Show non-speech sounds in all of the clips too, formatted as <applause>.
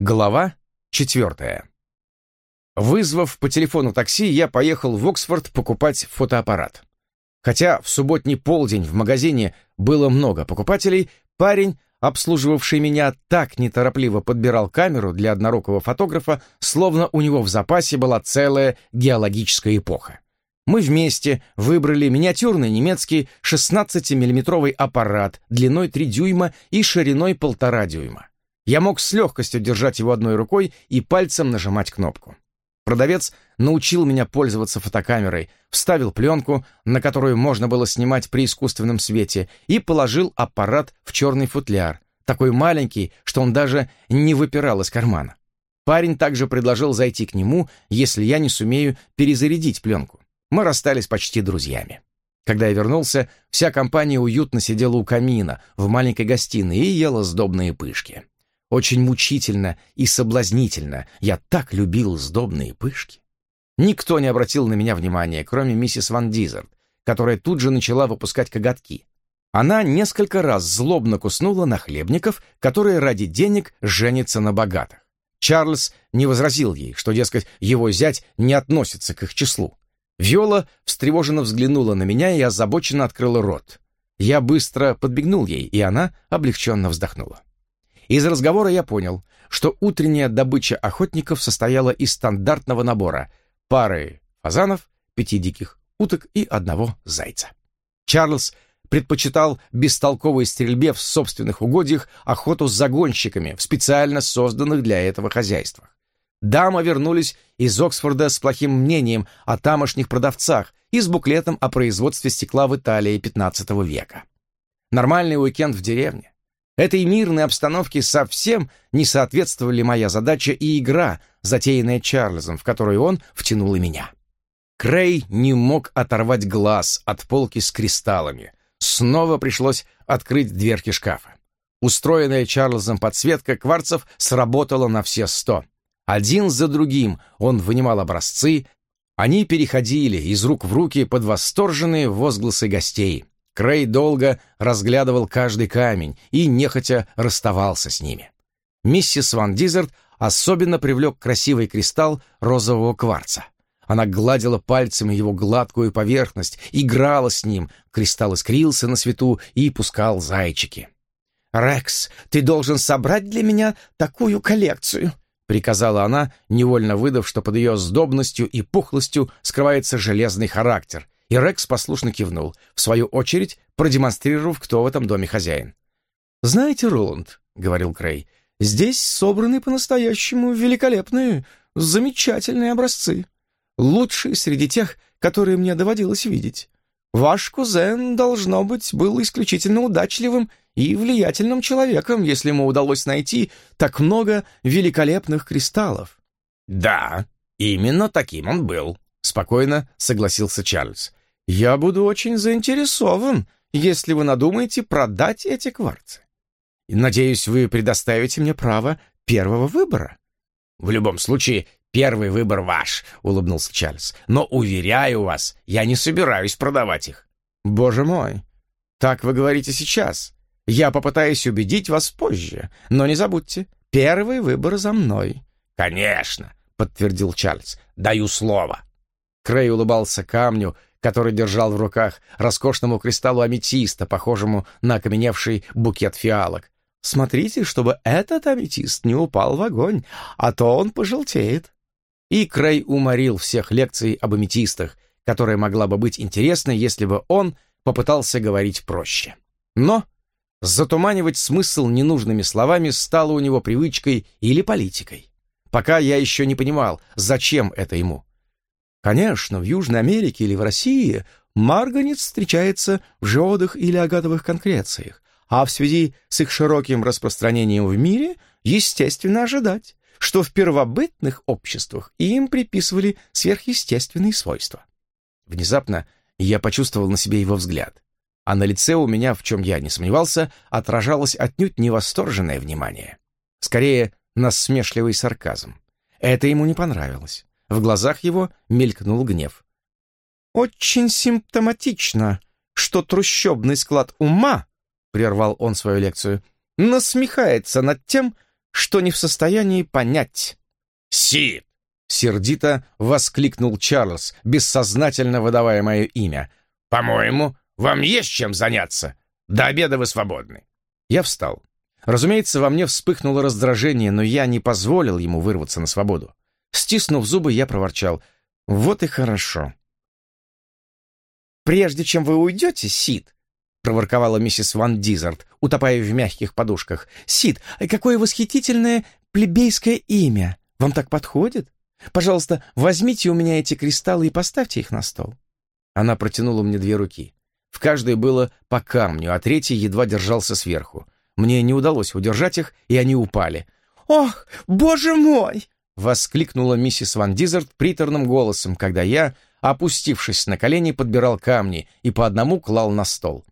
Глава четвертая. Вызвав по телефону такси, я поехал в Оксфорд покупать фотоаппарат. Хотя в субботний полдень в магазине было много покупателей, парень, обслуживавший меня, так неторопливо подбирал камеру для однорукого фотографа, словно у него в запасе была целая геологическая эпоха. Мы вместе выбрали миниатюрный немецкий 16-миллиметровый аппарат длиной 3 дюйма и шириной 1,5 дюйма. Я мог с легкостью держать его одной рукой и пальцем нажимать кнопку. Продавец научил меня пользоваться фотокамерой, вставил пленку, на которую можно было снимать при искусственном свете, и положил аппарат в черный футляр, такой маленький, что он даже не выпирал из кармана. Парень также предложил зайти к нему, если я не сумею перезарядить пленку. Мы расстались почти друзьями. Когда я вернулся, вся компания уютно сидела у камина в маленькой гостиной и ела сдобные пышки. Очень мучительно и соблазнительно. Я так любил сдобные пышки. Никто не обратил на меня внимания, кроме миссис Ван Дизерт, которая тут же начала выпускать коготки. Она несколько раз злобно куснула нахлебников, которые ради денег женятся на богатых. Чарльз не возразил ей, что, дескать, его зять не относится к их числу. Виола встревоженно взглянула на меня и озабоченно открыла рот. Я быстро подбегнул ей, и она облегченно вздохнула. Из разговора я понял, что утренняя добыча охотников состояла из стандартного набора пары фазанов, пяти диких уток и одного зайца. Чарльз предпочитал бестолковой стрельбе в собственных угодьях охоту с загонщиками в специально созданных для этого хозяйствах. Дамы вернулись из Оксфорда с плохим мнением о тамошних продавцах и с буклетом о производстве стекла в Италии XV века. Нормальный уикенд в деревне. Этой мирной обстановке совсем не соответствовали моя задача и игра, затеянная Чарльзом, в которую он втянул и меня. Крей не мог оторвать глаз от полки с кристаллами. Снова пришлось открыть дверки шкафа. Устроенная Чарльзом подсветка кварцев сработала на все сто. Один за другим он вынимал образцы, они переходили из рук в руки под восторженные возгласы гостей. Крей долго разглядывал каждый камень и нехотя расставался с ними. Миссис Ван Дизерт особенно привлек красивый кристалл розового кварца. Она гладила пальцами его гладкую поверхность, играла с ним, кристалл искрился на свету и пускал зайчики. «Рекс, ты должен собрать для меня такую коллекцию», — приказала она, невольно выдав, что под ее сдобностью и пухлостью скрывается железный характер, и Рекс послушно кивнул, в свою очередь продемонстрировав, кто в этом доме хозяин. «Знаете, Роланд», — говорил Крей, — «здесь собраны по-настоящему великолепные, замечательные образцы, лучшие среди тех, которые мне доводилось видеть. Ваш кузен, должно быть, был исключительно удачливым и влиятельным человеком, если ему удалось найти так много великолепных кристаллов». «Да, именно таким он был», — спокойно согласился Чарльз. «Я буду очень заинтересован, если вы надумаете продать эти кварцы. Надеюсь, вы предоставите мне право первого выбора». «В любом случае, первый выбор ваш», — улыбнулся Чарльз. «Но, уверяю вас, я не собираюсь продавать их». «Боже мой, так вы говорите сейчас. Я попытаюсь убедить вас позже, но не забудьте, первый выбор за мной». «Конечно», — подтвердил Чарльз. «Даю слово». Крей улыбался камню, который держал в руках, роскошному кристаллу аметиста, похожему на окаменевший букет фиалок. «Смотрите, чтобы этот аметист не упал в огонь, а то он пожелтеет». И Крей уморил всех лекций об аметистах, которая могла бы быть интересной, если бы он попытался говорить проще. Но затуманивать смысл ненужными словами стало у него привычкой или политикой. Пока я еще не понимал, зачем это ему. Конечно, в Южной Америке или в России марганец встречается в жиодах или агатовых конкрециях, а в связи с их широким распространением в мире естественно ожидать, что в первобытных обществах им приписывали сверхъестественные свойства. Внезапно я почувствовал на себе его взгляд, а на лице у меня, в чем я не сомневался, отражалось отнюдь не восторженное внимание. Скорее, насмешливый сарказм. Это ему не понравилось. В глазах его мелькнул гнев. «Очень симптоматично, что трущобный склад ума, — прервал он свою лекцию, — насмехается над тем, что не в состоянии понять». «Сид!» — сердито воскликнул Чарльз, бессознательно выдавая мое имя. «По-моему, вам есть чем заняться. До обеда вы свободны». Я встал. Разумеется, во мне вспыхнуло раздражение, но я не позволил ему вырваться на свободу. Стиснув зубы, я проворчал. «Вот и хорошо». «Прежде чем вы уйдете, Сид», — проворковала миссис Ван Дизард, утопая в мягких подушках. «Сид, какое восхитительное плебейское имя! Вам так подходит? Пожалуйста, возьмите у меня эти кристаллы и поставьте их на стол». Она протянула мне две руки. В каждой было по камню, а третий едва держался сверху. Мне не удалось удержать их, и они упали. «Ох, боже мой!» — воскликнула миссис Ван Дизард приторным голосом, когда я, опустившись на колени, подбирал камни и по одному клал на стол.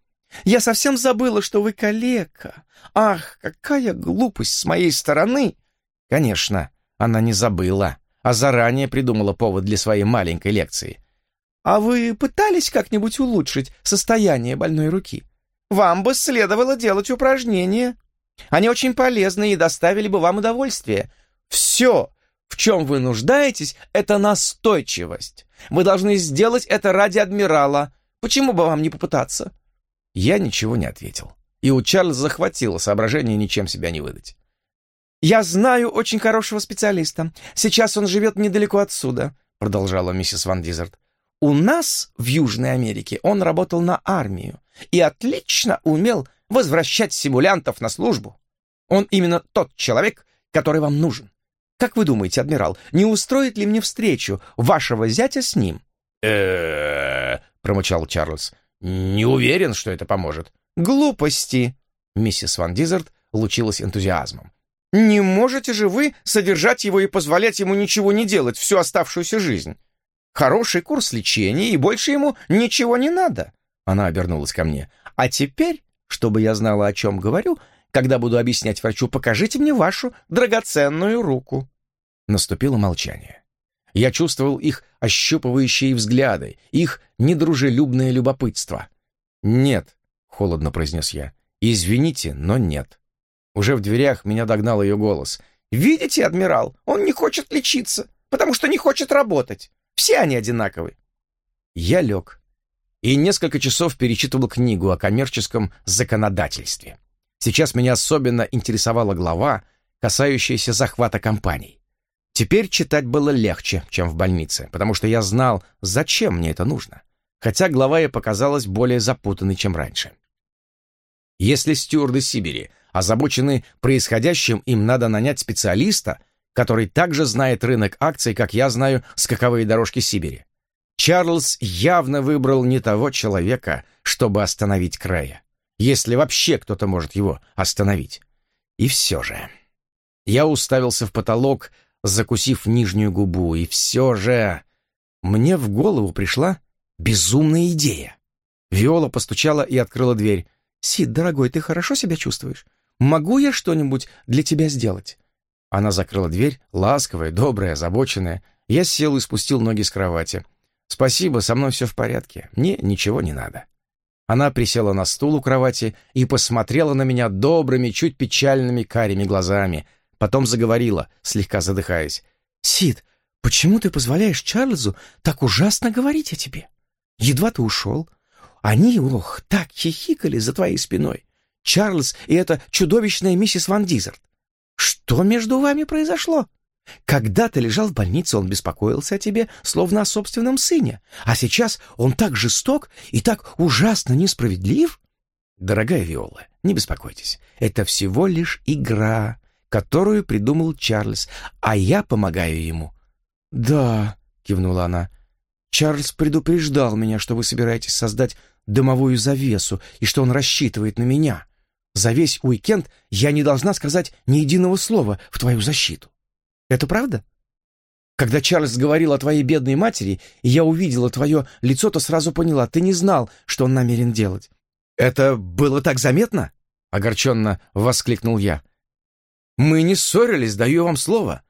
«Я совсем забыла, что вы калека. Ах, какая глупость с моей стороны!» Конечно, она не забыла, а заранее придумала повод для своей маленькой лекции. «А вы пытались как-нибудь улучшить состояние больной руки? Вам бы следовало делать упражнения. Они очень полезны и доставили бы вам удовольствие. Все, в чем вы нуждаетесь, это настойчивость. Вы должны сделать это ради адмирала. Почему бы вам не попытаться?» Я ничего не ответил. И у Чарльза захватило соображение ничем себя не выдать. «Я знаю очень хорошего специалиста. Сейчас он живет недалеко отсюда», — продолжала миссис Ван Дизард. У нас в Южной Америке он работал на армию и отлично умел возвращать симулянтов на службу. Он именно тот человек, который вам нужен. Как вы думаете, адмирал, не устроит ли мне встречу вашего зятя с ним? э промычал Чарльз. «Не уверен, что это поможет». «Глупости!» Миссис Ван Дизард лучилась энтузиазмом. «Не можете же вы содержать его и позволять ему ничего не делать всю оставшуюся жизнь? Хороший курс лечения, и больше ему ничего не надо. Она обернулась ко мне. А теперь, чтобы я знала, о чем говорю, когда буду объяснять врачу, покажите мне вашу драгоценную руку. Наступило молчание. Я чувствовал их ощупывающие взгляды, их недружелюбное любопытство. «Нет», — холодно произнес я, — «извините, но нет». Уже в дверях меня догнал ее голос. «Видите, адмирал, он не хочет лечиться, потому что не хочет работать. Все они одинаковы. Я лег и несколько часов перечитывал книгу о коммерческом законодательстве. Сейчас меня особенно интересовала глава, касающаяся захвата компаний. Теперь читать было легче, чем в больнице, потому что я знал, зачем мне это нужно, хотя глава и показалась более запутанной, чем раньше. Если стюарды Сибири озабочены происходящим, им надо нанять специалиста, который также знает рынок акций, как я знаю скаковые дорожки Сибири. Чарльз явно выбрал не того человека, чтобы остановить Крэя, если вообще кто-то может его остановить. И все же... Я уставился в потолок, закусив нижнюю губу, и все же... Мне в голову пришла безумная идея. Виола постучала и открыла дверь. «Сид, дорогой, ты хорошо себя чувствуешь? Могу я что-нибудь для тебя сделать?» Она закрыла дверь, ласковая, добрая, озабоченная. Я сел и спустил ноги с кровати. «Спасибо, со мной все в порядке. Мне ничего не надо». Она присела на стул у кровати и посмотрела на меня добрыми, чуть печальными карими глазами. Потом заговорила, слегка задыхаясь. «Сид, почему ты позволяешь Чарльзу так ужасно говорить о тебе? Едва ты ушел. Они, ох, так хихикали за твоей спиной. Чарльз и эта чудовищная миссис Ван Дизерт. Что между вами произошло? Когда ты лежал в больнице, он беспокоился о тебе, словно о собственном сыне, а сейчас он так жесток и так ужасно несправедлив? Дорогая Виола, не беспокойтесь, это всего лишь игра, которую придумал Чарльз, а я помогаю ему. Да, кивнула она. Чарльз предупреждал меня, что вы собираетесь создать дымовую завесу и что он рассчитывает на меня. За весь уикенд я не должна сказать ни единого слова в твою защиту. Это правда? Когда Чарльз говорил о твоей бедной матери, и я увидела твое лицо, то сразу поняла, ты не знал, что он намерен делать. Это было так заметно? Огорченно воскликнул я. Мы не ссорились, даю вам слово.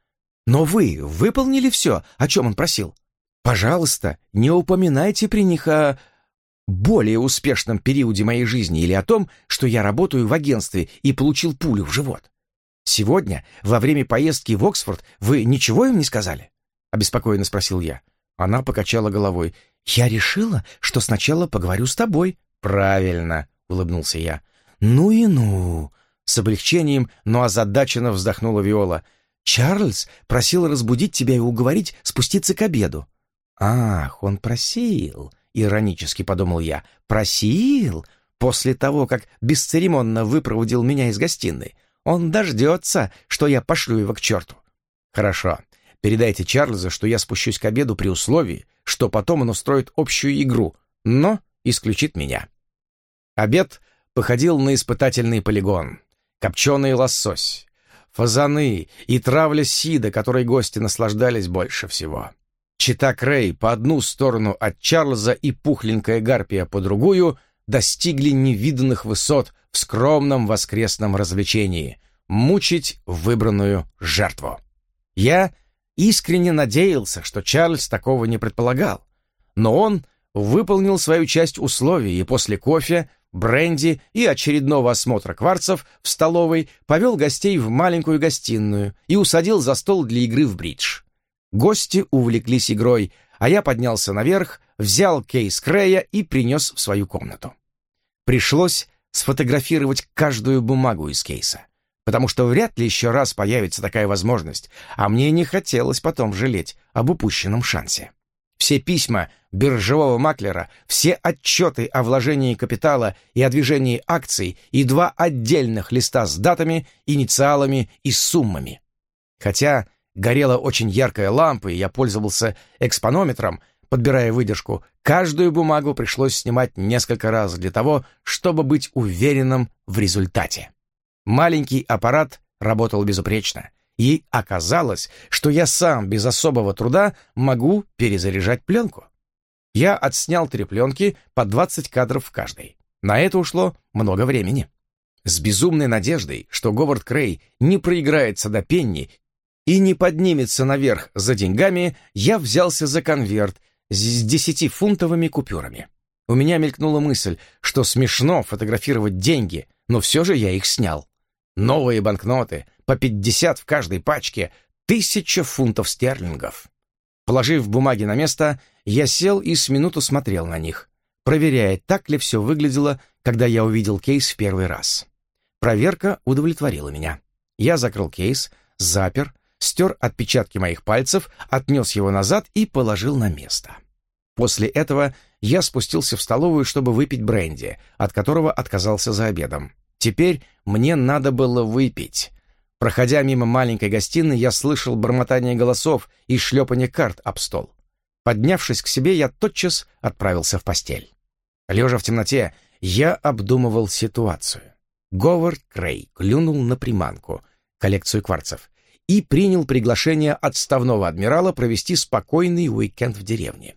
Но вы выполнили все, о чем он просил. Пожалуйста, не упоминайте при них о более успешном периоде моей жизни или о том, что я работаю в агентстве и получил пулю в живот. Сегодня, во время поездки в Оксфорд, вы ничего им не сказали?» — обеспокоенно спросил я. Она покачала головой. «Я решила, что сначала поговорю с тобой». «Правильно», — улыбнулся я. «Ну и ну!» С облегчением, но озадаченно вздохнула Виола. «Чарльз просил разбудить тебя и уговорить спуститься к обеду». «Ах, он просил!» — иронически подумал я. «Просил? После того, как бесцеремонно выпроводил меня из гостиной. Он дождется, что я пошлю его к черту». «Хорошо. Передайте Чарльзу, что я спущусь к обеду при условии, что потом он устроит общую игру, но исключит меня». Обед походил на испытательный полигон. Копченый лосось, фазаны и травля сида, которой гости наслаждались больше всего. Чита Крей по одну сторону от Чарльза и пухленькая гарпия по другую достигли невиданных высот в скромном воскресном развлечении — мучить выбранную жертву. Я искренне надеялся, что Чарльз такого не предполагал, но он выполнил свою часть условий и после кофе бренди и очередного осмотра кварцев в столовой повел гостей в маленькую гостиную и усадил за стол для игры в бридж. Гости увлеклись игрой, а я поднялся наверх, взял кейс Крея и принес в свою комнату. Пришлось сфотографировать каждую бумагу из кейса, потому что вряд ли еще раз появится такая возможность, а мне не хотелось потом жалеть об упущенном шансе. Все письма биржевого маклера, все отчеты о вложении капитала и о движении акций и два отдельных листа с датами, инициалами и суммами. Хотя горела очень яркая лампа, и я пользовался экспонометром, подбирая выдержку, каждую бумагу пришлось снимать несколько раз для того, чтобы быть уверенным в результате. Маленький аппарат работал безупречно. И оказалось, что я сам без особого труда могу перезаряжать пленку. Я отснял три пленки по 20 кадров в каждой. На это ушло много времени. С безумной надеждой, что Говард Крей не проиграется до пенни и не поднимется наверх за деньгами, я взялся за конверт с десятифунтовыми купюрами. У меня мелькнула мысль, что смешно фотографировать деньги, но все же я их снял. Новые банкноты, по 50 в каждой пачке, тысяча фунтов стерлингов. Положив бумаги на место, я сел и с минуту смотрел на них, проверяя, так ли все выглядело, когда я увидел кейс в первый раз. Проверка удовлетворила меня. Я закрыл кейс, запер, стер отпечатки моих пальцев, отнес его назад и положил на место. После этого я спустился в столовую, чтобы выпить бренди, от которого отказался за обедом. Теперь мне надо было выпить. Проходя мимо маленькой гостиной, я слышал бормотание голосов и шлепание карт об стол. Поднявшись к себе, я тотчас отправился в постель. Лежа в темноте, я обдумывал ситуацию. Говард Крей клюнул на приманку, коллекцию кварцев, и принял приглашение отставного адмирала провести спокойный уикенд в деревне.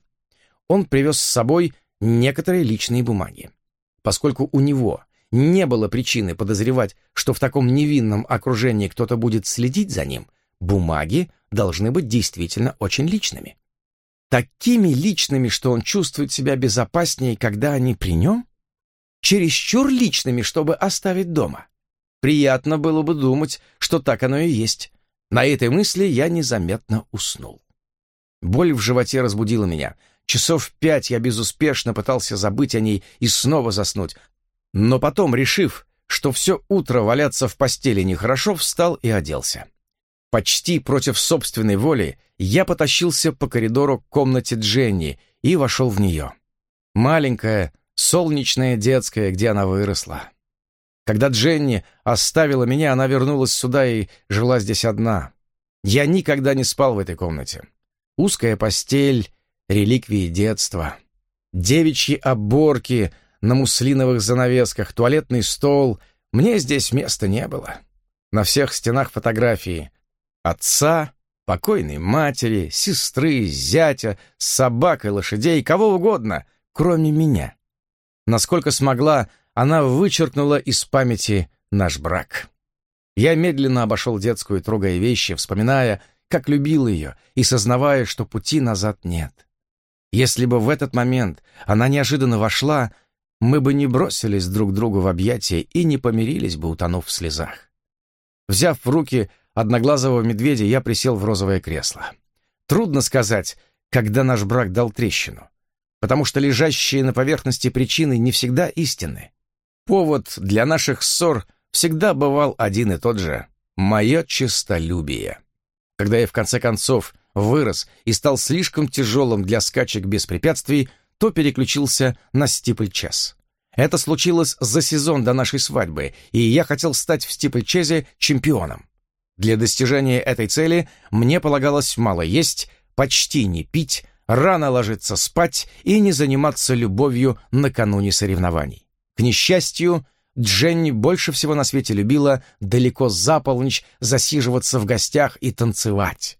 Он привез с собой некоторые личные бумаги. Поскольку у него не было причины подозревать, что в таком невинном окружении кто-то будет следить за ним, бумаги должны быть действительно очень личными. Такими личными, что он чувствует себя безопаснее, когда они при нем? Чересчур личными, чтобы оставить дома. Приятно было бы думать, что так оно и есть. На этой мысли я незаметно уснул. Боль в животе разбудила меня. Часов пять я безуспешно пытался забыть о ней и снова заснуть, но потом, решив, что все утро валяться в постели нехорошо, встал и оделся. Почти против собственной воли я потащился по коридору к комнате Дженни и вошел в нее. Маленькая, солнечная детская, где она выросла. Когда Дженни оставила меня, она вернулась сюда и жила здесь одна. Я никогда не спал в этой комнате. Узкая постель, реликвии детства. Девичьи оборки — на муслиновых занавесках, туалетный стол. Мне здесь места не было. На всех стенах фотографии. Отца, покойной матери, сестры, зятя, собак и лошадей, кого угодно, кроме меня. Насколько смогла, она вычеркнула из памяти наш брак. Я медленно обошел детскую, трогая вещи, вспоминая, как любил ее, и сознавая, что пути назад нет. Если бы в этот момент она неожиданно вошла, мы бы не бросились друг другу в объятия и не помирились бы, утонув в слезах. Взяв в руки одноглазого медведя, я присел в розовое кресло. Трудно сказать, когда наш брак дал трещину, потому что лежащие на поверхности причины не всегда истинны. Повод для наших ссор всегда бывал один и тот же — мое честолюбие. Когда я в конце концов вырос и стал слишком тяжелым для скачек без препятствий, то переключился на стипль-час. Это случилось за сезон до нашей свадьбы, и я хотел стать в стипль-чезе чемпионом. Для достижения этой цели мне полагалось мало есть, почти не пить, рано ложиться спать и не заниматься любовью накануне соревнований. К несчастью, Дженни больше всего на свете любила далеко за полночь засиживаться в гостях и танцевать.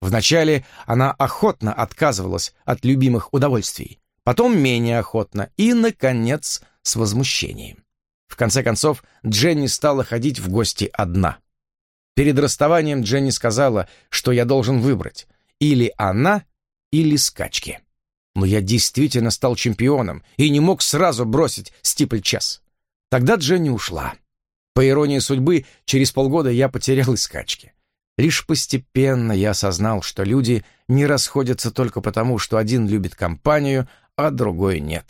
Вначале она охотно отказывалась от любимых удовольствий, потом менее охотно и, наконец, с возмущением. В конце концов, Дженни стала ходить в гости одна. Перед расставанием Дженни сказала, что я должен выбрать или она, или скачки. Но я действительно стал чемпионом и не мог сразу бросить стипль-час. Тогда Дженни ушла. По иронии судьбы, через полгода я потерял и скачки. Лишь постепенно я осознал, что люди не расходятся только потому, что один любит компанию, а другой нет.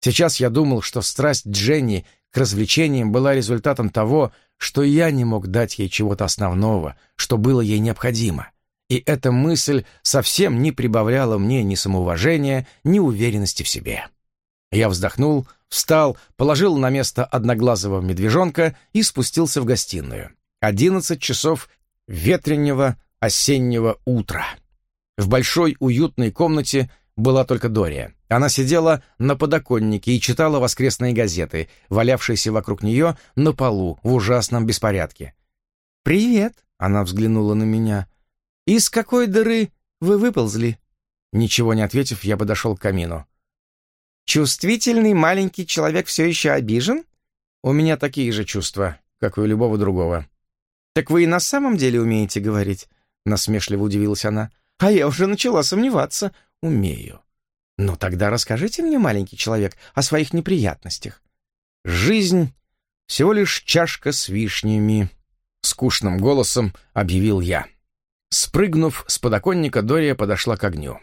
Сейчас я думал, что страсть Дженни к развлечениям была результатом того, что я не мог дать ей чего-то основного, что было ей необходимо. И эта мысль совсем не прибавляла мне ни самоуважения, ни уверенности в себе. Я вздохнул, встал, положил на место одноглазого медвежонка и спустился в гостиную. Одиннадцать часов ветреннего осеннего утра. В большой уютной комнате была только Дория. Она сидела на подоконнике и читала воскресные газеты, валявшиеся вокруг нее на полу в ужасном беспорядке. «Привет!» — она взглянула на меня. «Из какой дыры вы выползли?» Ничего не ответив, я подошел к камину. «Чувствительный маленький человек все еще обижен?» «У меня такие же чувства, как и у любого другого». «Так вы и на самом деле умеете говорить?» Насмешливо удивилась она. «А я уже начала сомневаться. Умею. «Ну тогда расскажите мне, маленький человек, о своих неприятностях». «Жизнь — всего лишь чашка с вишнями», — скучным голосом объявил я. Спрыгнув с подоконника, Дория подошла к огню.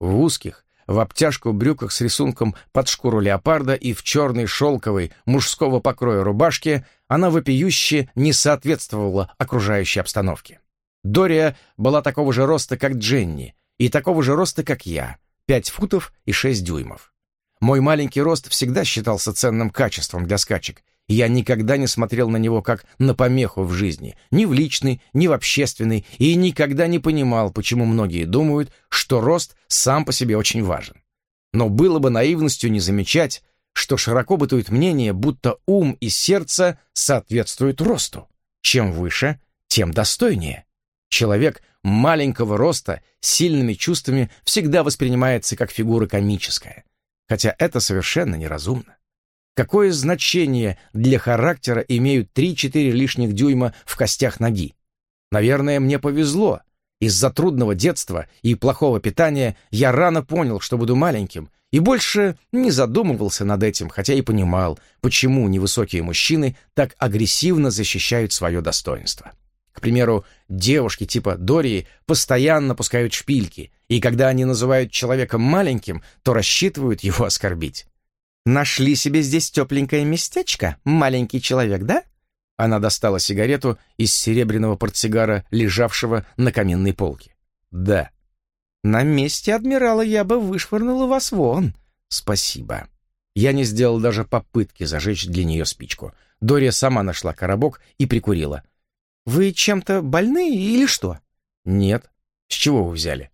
В узких, в обтяжку брюках с рисунком под шкуру леопарда и в черной шелковой мужского покроя рубашке она вопиюще не соответствовала окружающей обстановке. Дория была такого же роста, как Дженни, и такого же роста, как я, 5 футов и 6 дюймов. Мой маленький рост всегда считался ценным качеством для скачек, я никогда не смотрел на него как на помеху в жизни, ни в личной, ни в общественной, и никогда не понимал, почему многие думают, что рост сам по себе очень важен. Но было бы наивностью не замечать, что широко бытует мнение, будто ум и сердце соответствуют росту. Чем выше, тем достойнее. Человек маленького роста с сильными чувствами всегда воспринимается как фигура комическая, хотя это совершенно неразумно. Какое значение для характера имеют 3-4 лишних дюйма в костях ноги? Наверное, мне повезло. Из-за трудного детства и плохого питания я рано понял, что буду маленьким, и больше не задумывался над этим, хотя и понимал, почему невысокие мужчины так агрессивно защищают свое достоинство. К примеру, девушки типа Дории постоянно пускают шпильки, и когда они называют человека маленьким, то рассчитывают его оскорбить. «Нашли себе здесь тепленькое местечко, маленький человек, да?» Она достала сигарету из серебряного портсигара, лежавшего на каминной полке. «Да». «На месте адмирала я бы вышвырнула вас вон». «Спасибо». Я не сделал даже попытки зажечь для нее спичку. Дория сама нашла коробок и прикурила. Вы чем-то больны или что? Нет. С чего вы взяли?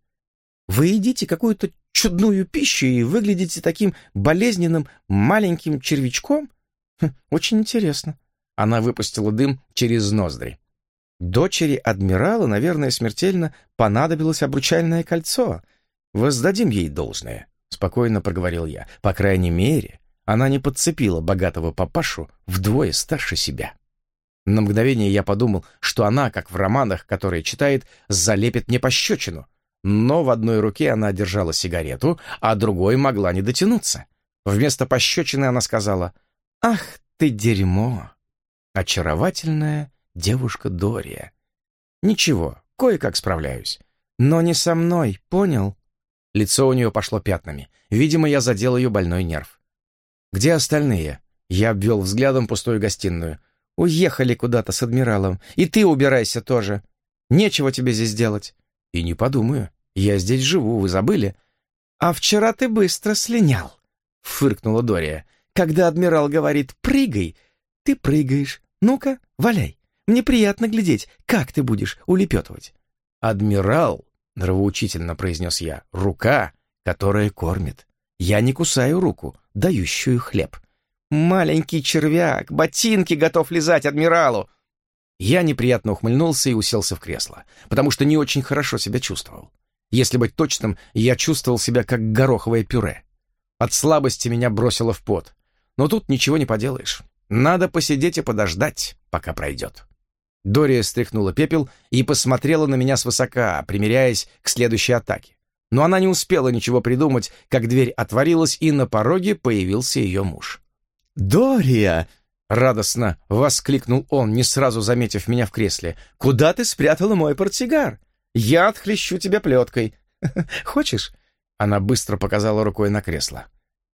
Вы едите какую-то чудную пищу и выглядите таким болезненным маленьким червячком? Хм, очень интересно. Она выпустила дым через ноздри. Дочери адмирала, наверное, смертельно понадобилось обручальное кольцо. Воздадим ей должное, спокойно проговорил я. По крайней мере, она не подцепила богатого папашу вдвое старше себя. На мгновение я подумал, что она, как в романах, которые читает, залепит мне пощечину. Но в одной руке она держала сигарету, а другой могла не дотянуться. Вместо пощечины она сказала «Ах ты дерьмо!» Очаровательная девушка Дория. Ничего, кое-как справляюсь. Но не со мной, понял? Лицо у нее пошло пятнами. Видимо, я задел ее больной нерв. «Где остальные?» Я обвел взглядом пустую гостиную. «Уехали куда-то с адмиралом. И ты убирайся тоже. Нечего тебе здесь делать». «И не подумаю. Я здесь живу, вы забыли?» «А вчера ты быстро слинял», — фыркнула Дория. «Когда адмирал говорит «прыгай», ты прыгаешь. Ну-ка, валяй. Мне приятно глядеть, как ты будешь улепетывать». «Адмирал», — нравоучительно произнес я, — «рука, которая кормит. Я не кусаю руку, дающую хлеб». «Маленький червяк, ботинки готов лизать адмиралу!» Я неприятно ухмыльнулся и уселся в кресло, потому что не очень хорошо себя чувствовал. Если быть точным, я чувствовал себя как гороховое пюре. От слабости меня бросило в пот. Но тут ничего не поделаешь. Надо посидеть и подождать, пока пройдет. Дория стряхнула пепел и посмотрела на меня свысока, примиряясь к следующей атаке. Но она не успела ничего придумать, как дверь отворилась, и на пороге появился ее муж. «Дория!» — радостно воскликнул он, не сразу заметив меня в кресле. «Куда ты спрятала мой портсигар? Я отхлещу тебя плеткой. <laughs> Хочешь?» Она быстро показала рукой на кресло.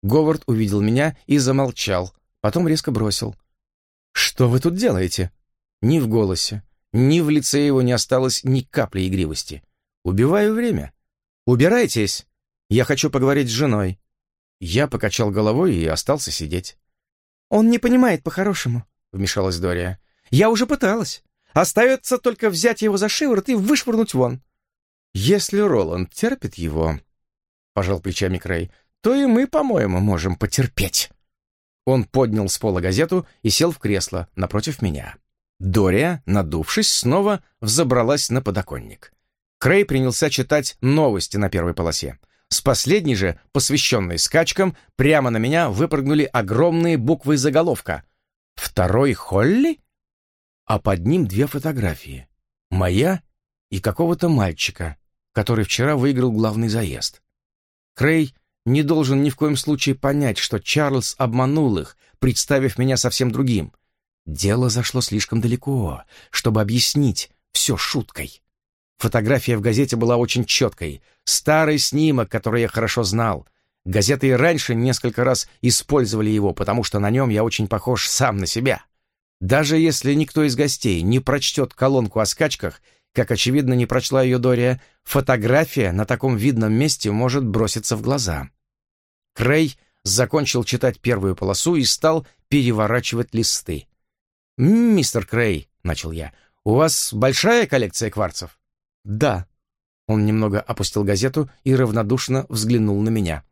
Говард увидел меня и замолчал, потом резко бросил. «Что вы тут делаете?» Ни в голосе, ни в лице его не осталось ни капли игривости. «Убиваю время. Убирайтесь. Я хочу поговорить с женой». Я покачал головой и остался сидеть. «Он не понимает по-хорошему», — вмешалась Дория. «Я уже пыталась. Остается только взять его за шиворот и вышвырнуть вон». «Если Роланд терпит его», — пожал плечами Крей, — «то и мы, по-моему, можем потерпеть». Он поднял с пола газету и сел в кресло напротив меня. Дория, надувшись, снова взобралась на подоконник. Крей принялся читать новости на первой полосе. С последней же, посвященной скачкам, прямо на меня выпрыгнули огромные буквы заголовка. «Второй Холли?» А под ним две фотографии. Моя и какого-то мальчика, который вчера выиграл главный заезд. Крей не должен ни в коем случае понять, что Чарльз обманул их, представив меня совсем другим. Дело зашло слишком далеко, чтобы объяснить все шуткой. Фотография в газете была очень четкой. Старый снимок, который я хорошо знал. Газеты и раньше несколько раз использовали его, потому что на нем я очень похож сам на себя. Даже если никто из гостей не прочтет колонку о скачках, как, очевидно, не прочла ее Дория, фотография на таком видном месте может броситься в глаза. Крей закончил читать первую полосу и стал переворачивать листы. «Мистер Крей», — начал я, — «у вас большая коллекция кварцев?» «Да». Он немного опустил газету и равнодушно взглянул на меня.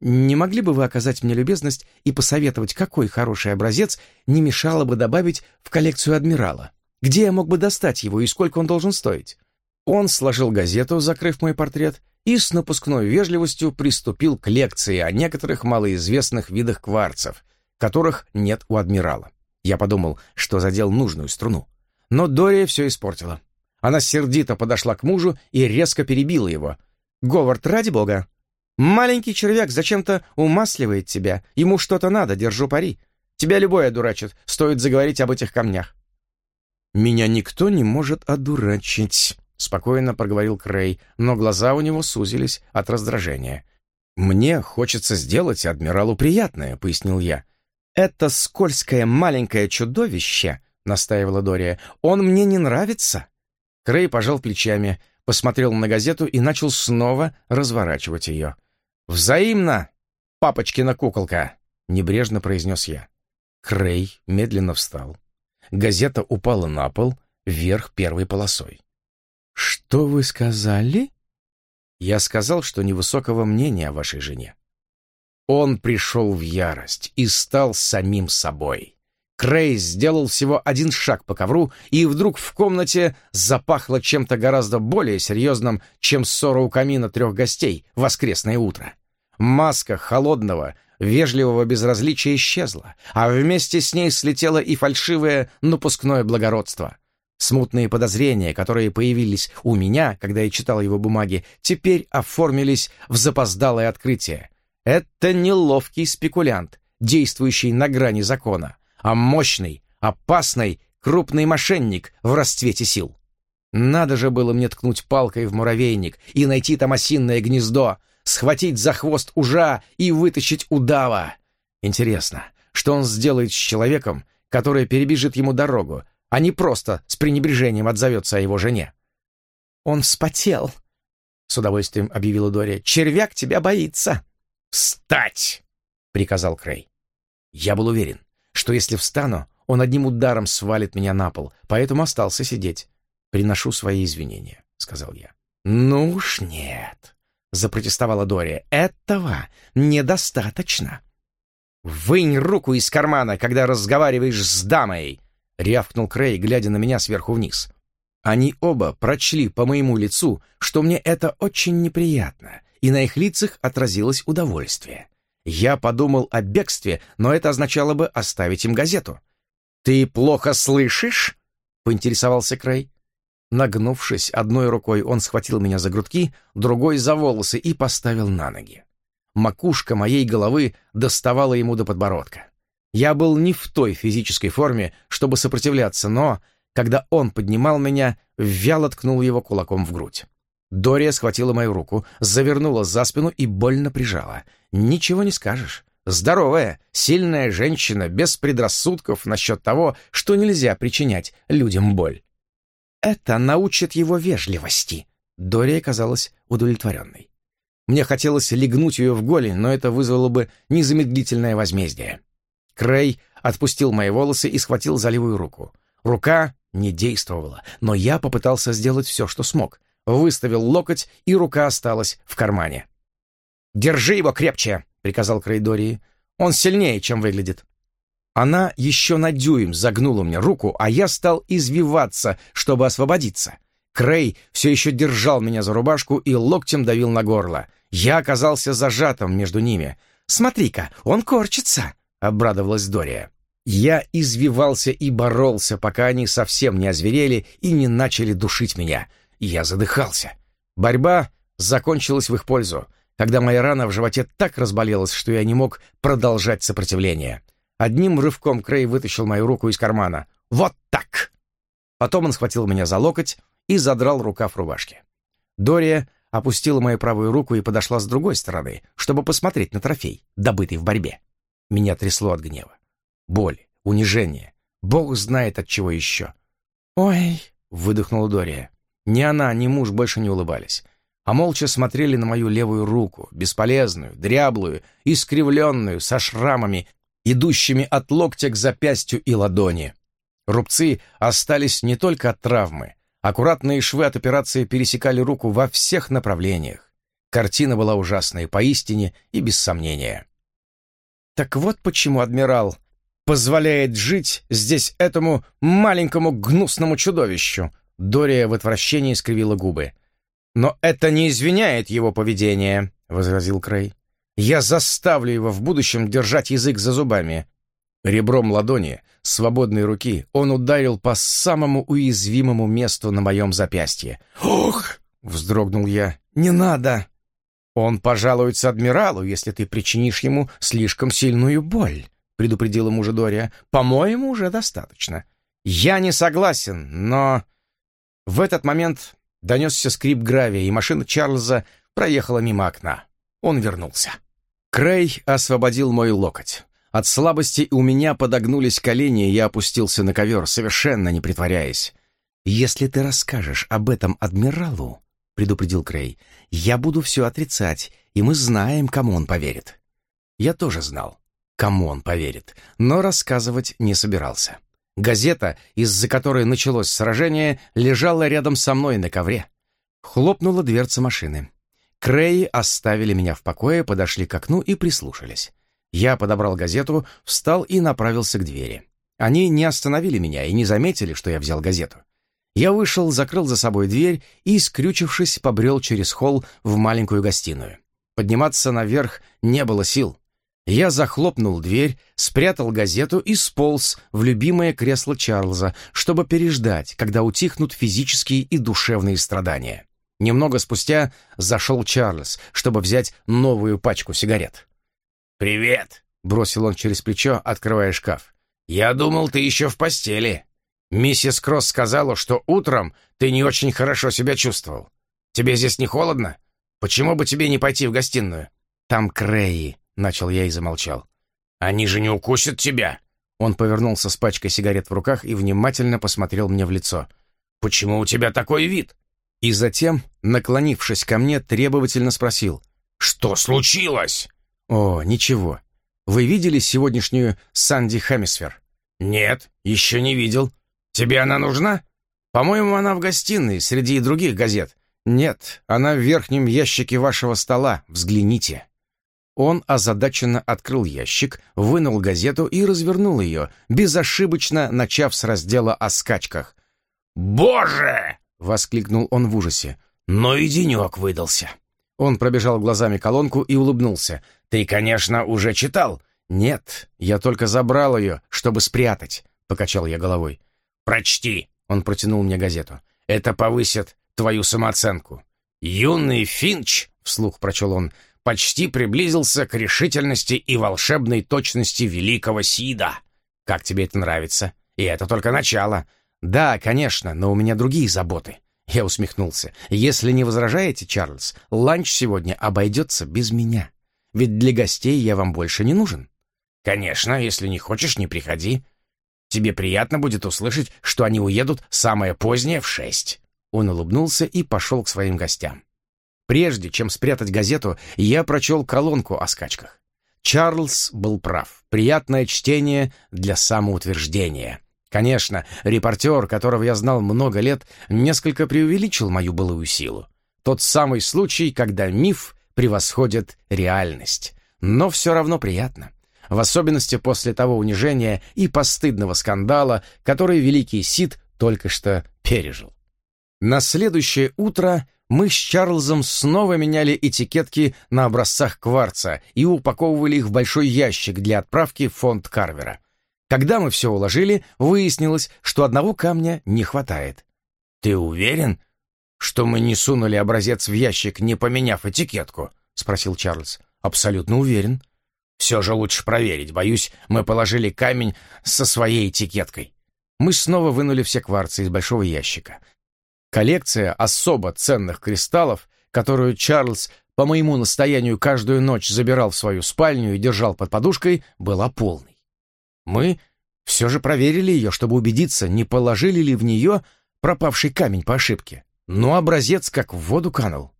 «Не могли бы вы оказать мне любезность и посоветовать, какой хороший образец не мешало бы добавить в коллекцию адмирала? Где я мог бы достать его и сколько он должен стоить?» Он сложил газету, закрыв мой портрет, и с напускной вежливостью приступил к лекции о некоторых малоизвестных видах кварцев, которых нет у адмирала. Я подумал, что задел нужную струну. Но Дория все испортила. Она сердито подошла к мужу и резко перебила его. «Говард, ради бога! Маленький червяк зачем-то умасливает тебя. Ему что-то надо, держу пари. Тебя любой одурачит, стоит заговорить об этих камнях». «Меня никто не может одурачить», — спокойно проговорил Крей, но глаза у него сузились от раздражения. «Мне хочется сделать адмиралу приятное», — пояснил я. «Это скользкое маленькое чудовище», — настаивала Дория. «Он мне не нравится». Крей пожал плечами, посмотрел на газету и начал снова разворачивать ее. «Взаимно, папочкина куколка», — небрежно произнес я. Крей медленно встал. Газета упала на пол, вверх первой полосой. «Что вы сказали?» «Я сказал, что невысокого мнения о вашей жене». Он пришел в ярость и стал самим собой. Крей сделал всего один шаг по ковру, и вдруг в комнате запахло чем-то гораздо более серьезным, чем ссора у камина трех гостей в воскресное утро. Маска холодного, вежливого безразличия исчезла, а вместе с ней слетело и фальшивое напускное благородство. Смутные подозрения, которые появились у меня, когда я читал его бумаги, теперь оформились в запоздалое открытие. Это не ловкий спекулянт, действующий на грани закона, а мощный, опасный, крупный мошенник в расцвете сил. Надо же было мне ткнуть палкой в муравейник и найти там осинное гнездо, схватить за хвост ужа и вытащить удава. Интересно, что он сделает с человеком, который перебежит ему дорогу, а не просто с пренебрежением отзовется о его жене? «Он вспотел», — с удовольствием объявила Дория. «Червяк тебя боится». «Встать!» — приказал Крей. Я был уверен, что если встану, он одним ударом свалит меня на пол, поэтому остался сидеть. «Приношу свои извинения», — сказал я. «Ну уж нет», — запротестовала Дория. «Этого недостаточно». «Вынь руку из кармана, когда разговариваешь с дамой!» — рявкнул Крей, глядя на меня сверху вниз. Они оба прочли по моему лицу, что мне это очень неприятно, и на их лицах отразилось удовольствие. Я подумал о бегстве, но это означало бы оставить им газету. «Ты плохо слышишь?» — поинтересовался Крей. Нагнувшись, одной рукой он схватил меня за грудки, другой — за волосы и поставил на ноги. Макушка моей головы доставала ему до подбородка. Я был не в той физической форме, чтобы сопротивляться, но, когда он поднимал меня, вяло ткнул его кулаком в грудь. Дория схватила мою руку, завернула за спину и больно прижала. Ничего не скажешь. Здоровая, сильная женщина, без предрассудков насчет того, что нельзя причинять людям боль. Это научит его вежливости. Дория казалась удовлетворенной. Мне хотелось легнуть ее в голень, но это вызвало бы незамедлительное возмездие. Крей отпустил мои волосы и схватил за левую руку. Рука не действовала, но я попытался сделать все, что смог. Выставил локоть, и рука осталась в кармане. «Держи его крепче!» — приказал Крей Дории. «Он сильнее, чем выглядит». Она еще на дюйм загнула мне руку, а я стал извиваться, чтобы освободиться. Крей все еще держал меня за рубашку и локтем давил на горло. Я оказался зажатым между ними. «Смотри-ка, он корчится!» — обрадовалась Дория. Я извивался и боролся, пока они совсем не озверели и не начали душить меня. Я задыхался. Борьба закончилась в их пользу, когда моя рана в животе так разболелась, что я не мог продолжать сопротивление. Одним рывком Крей вытащил мою руку из кармана. «Вот так!» Потом он схватил меня за локоть и задрал рукав рубашки. Дория опустила мою правую руку и подошла с другой стороны, чтобы посмотреть на трофей, добытый в борьбе. Меня трясло от гнева. Боли, унижение. Бог знает от чего еще. «Ой!» — выдохнула Дория. Ни она, ни муж больше не улыбались, а молча смотрели на мою левую руку, бесполезную, дряблую, искривленную, со шрамами идущими от локтя к запястью и ладони. Рубцы остались не только от травмы. Аккуратные швы от операции пересекали руку во всех направлениях. Картина была ужасной, поистине и без сомнения. Так вот почему адмирал позволяет жить здесь этому маленькому гнусному чудовищу. Дория в отвращении скривила губы. «Но это не извиняет его поведение», — возразил Крей. Я заставлю его в будущем держать язык за зубами. Ребром ладони, свободной руки, он ударил по самому уязвимому месту на моем запястье. «Ох!» — вздрогнул я. «Не надо!» «Он пожалуется адмиралу, если ты причинишь ему слишком сильную боль», — предупредила мужа Дория. «По-моему, уже достаточно». «Я не согласен, но...» В этот момент донесся скрип гравия, и машина Чарльза проехала мимо окна. Он вернулся. Крей освободил мой локоть. От слабости у меня подогнулись колени, и я опустился на ковер, совершенно не притворяясь. «Если ты расскажешь об этом адмиралу», — предупредил Крей, — «я буду все отрицать, и мы знаем, кому он поверит». Я тоже знал, кому он поверит, но рассказывать не собирался. Газета, из-за которой началось сражение, лежала рядом со мной на ковре. Хлопнула дверца машины. Креи оставили меня в покое, подошли к окну и прислушались. Я подобрал газету, встал и направился к двери. Они не остановили меня и не заметили, что я взял газету. Я вышел, закрыл за собой дверь и, скрючившись, побрел через холл в маленькую гостиную. Подниматься наверх не было сил. Я захлопнул дверь, спрятал газету и сполз в любимое кресло Чарльза, чтобы переждать, когда утихнут физические и душевные страдания. Немного спустя зашел Чарльз, чтобы взять новую пачку сигарет. «Привет!» — бросил он через плечо, открывая шкаф. «Я думал, ты еще в постели». Миссис Кросс сказала, что утром ты не очень хорошо себя чувствовал. Тебе здесь не холодно? Почему бы тебе не пойти в гостиную? Там Крэи, начал я и замолчал. Они же не укусят тебя. Он повернулся с пачкой сигарет в руках и внимательно посмотрел мне в лицо. Почему у тебя такой вид? И затем, наклонившись ко мне, требовательно спросил. Что случилось? О, ничего. Вы видели сегодняшнюю Санди Хамисфер? Нет, еще не видел. Тебе она нужна? По-моему, она в гостиной, среди других газет. Нет, она в верхнем ящике вашего стола. Взгляните. Он озадаченно открыл ящик, вынул газету и развернул ее, безошибочно начав с раздела о скачках. «Боже!» — воскликнул он в ужасе. «Но и денек выдался». Он пробежал глазами колонку и улыбнулся. «Ты, конечно, уже читал?» «Нет, я только забрал ее, чтобы спрятать», — покачал я головой. «Прочти!» — он протянул мне газету. «Это повысит твою самооценку». «Юный Финч», — вслух прочел он, — «почти приблизился к решительности и волшебной точности великого Сида. Как тебе это нравится? И это только начало». «Да, конечно, но у меня другие заботы». Я усмехнулся. «Если не возражаете, Чарльз, ланч сегодня обойдется без меня. Ведь для гостей я вам больше не нужен». «Конечно, если не хочешь, не приходи. Тебе приятно будет услышать, что они уедут самое позднее в шесть». Он улыбнулся и пошел к своим гостям. Прежде чем спрятать газету, я прочел колонку о скачках. Чарльз был прав. Приятное чтение для самоутверждения. Конечно, репортер, которого я знал много лет, несколько преувеличил мою былую силу. Тот самый случай, когда миф превосходит реальность. Но все равно приятно. В особенности после того унижения и постыдного скандала, который великий Сид только что пережил. На следующее утро мы с Чарльзом снова меняли этикетки на образцах кварца и упаковывали их в большой ящик для отправки в фонд Карвера. Когда мы все уложили, выяснилось, что одного камня не хватает. «Ты уверен, что мы не сунули образец в ящик, не поменяв этикетку?» — спросил Чарльз. «Абсолютно уверен». «Все же лучше проверить. Боюсь, мы положили камень со своей этикеткой». Мы снова вынули все кварцы из большого ящика. Коллекция особо ценных кристаллов, которую Чарльз по моему настоянию каждую ночь забирал в свою спальню и держал под подушкой, была полной. Мы все же проверили ее, чтобы убедиться, не положили ли в нее пропавший камень по ошибке. Но образец как в воду канул.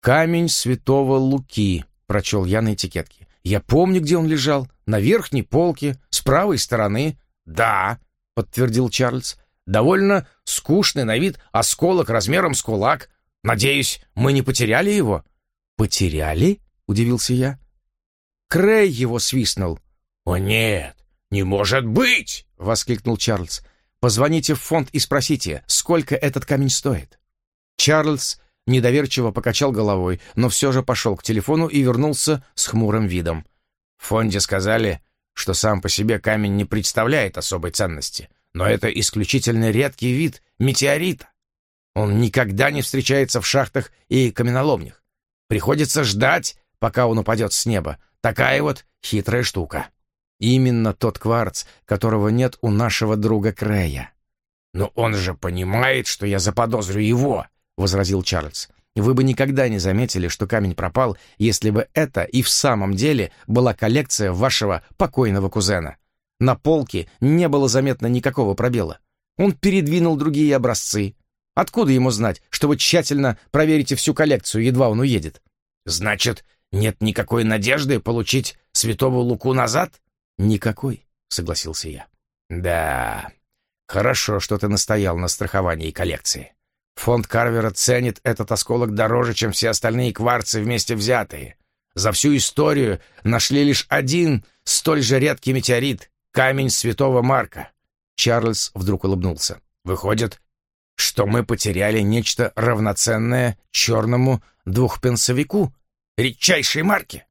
«Камень святого Луки», — прочел я на этикетке. «Я помню, где он лежал. На верхней полке, с правой стороны». «Да», — подтвердил Чарльз. «Довольно скучный на вид осколок размером с кулак. Надеюсь, мы не потеряли его?» «Потеряли?» — удивился я. Крей его свистнул. «О нет, «Не может быть!» — воскликнул Чарльз. «Позвоните в фонд и спросите, сколько этот камень стоит». Чарльз недоверчиво покачал головой, но все же пошел к телефону и вернулся с хмурым видом. В фонде сказали, что сам по себе камень не представляет особой ценности, но это исключительно редкий вид метеорита. Он никогда не встречается в шахтах и каменоломнях. Приходится ждать, пока он упадет с неба. Такая вот хитрая штука. Именно тот кварц, которого нет у нашего друга Крея. «Но он же понимает, что я заподозрю его», — возразил Чарльз. «Вы бы никогда не заметили, что камень пропал, если бы это и в самом деле была коллекция вашего покойного кузена. На полке не было заметно никакого пробела. Он передвинул другие образцы. Откуда ему знать, что вы тщательно проверите всю коллекцию, едва он уедет?» «Значит, нет никакой надежды получить святого Луку назад?» «Никакой», — согласился я. «Да, хорошо, что ты настоял на страховании коллекции. Фонд Карвера ценит этот осколок дороже, чем все остальные кварцы вместе взятые. За всю историю нашли лишь один столь же редкий метеорит — камень святого Марка». Чарльз вдруг улыбнулся. «Выходит, что мы потеряли нечто равноценное черному двухпенсовику редчайшей марки?»